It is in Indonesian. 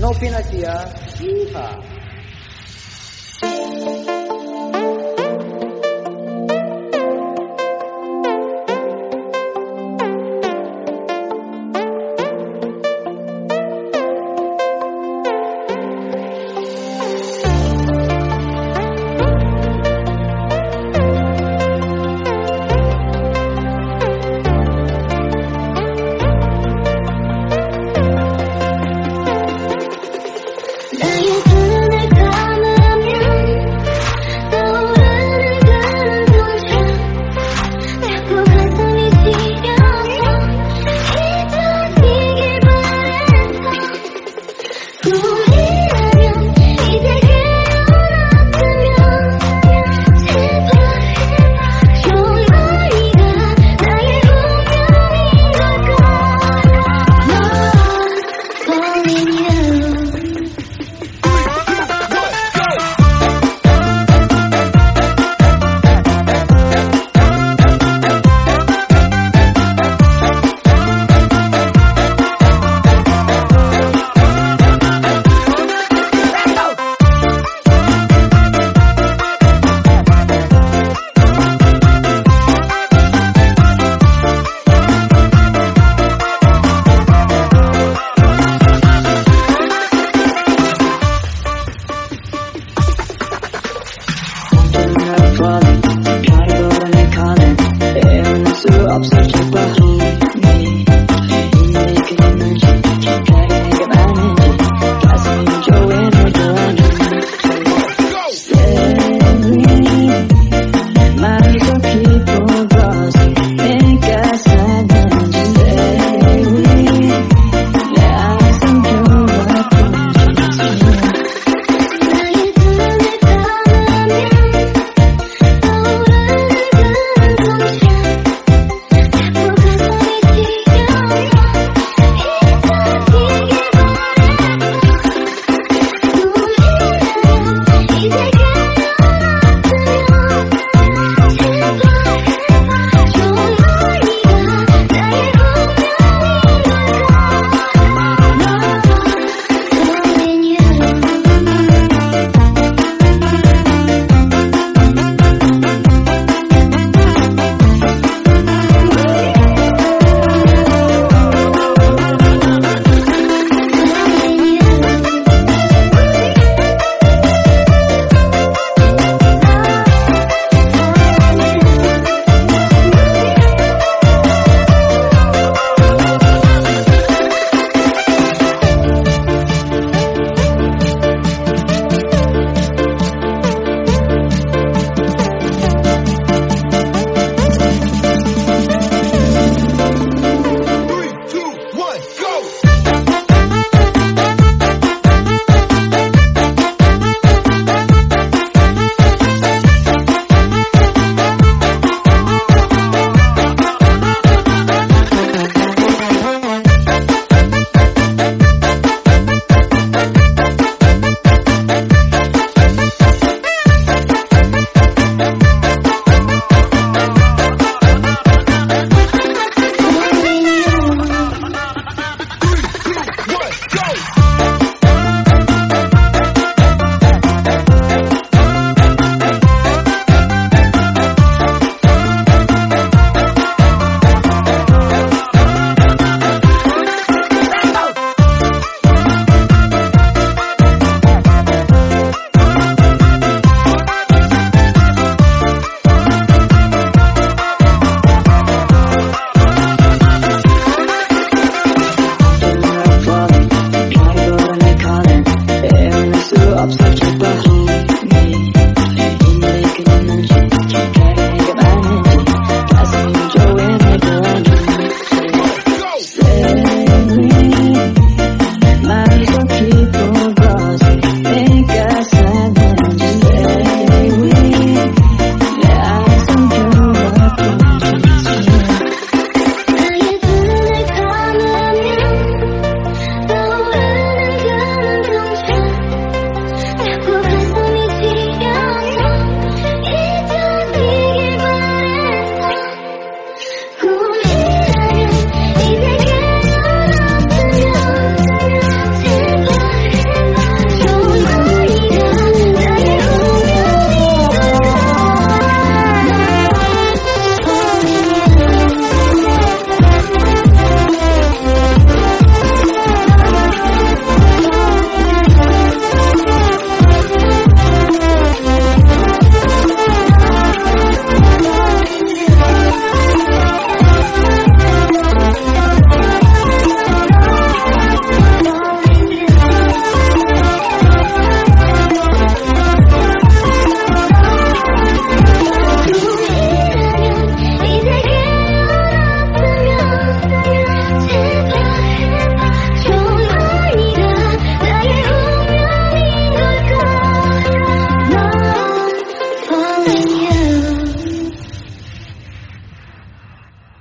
Novinasia, Yeehaw! obstacle upset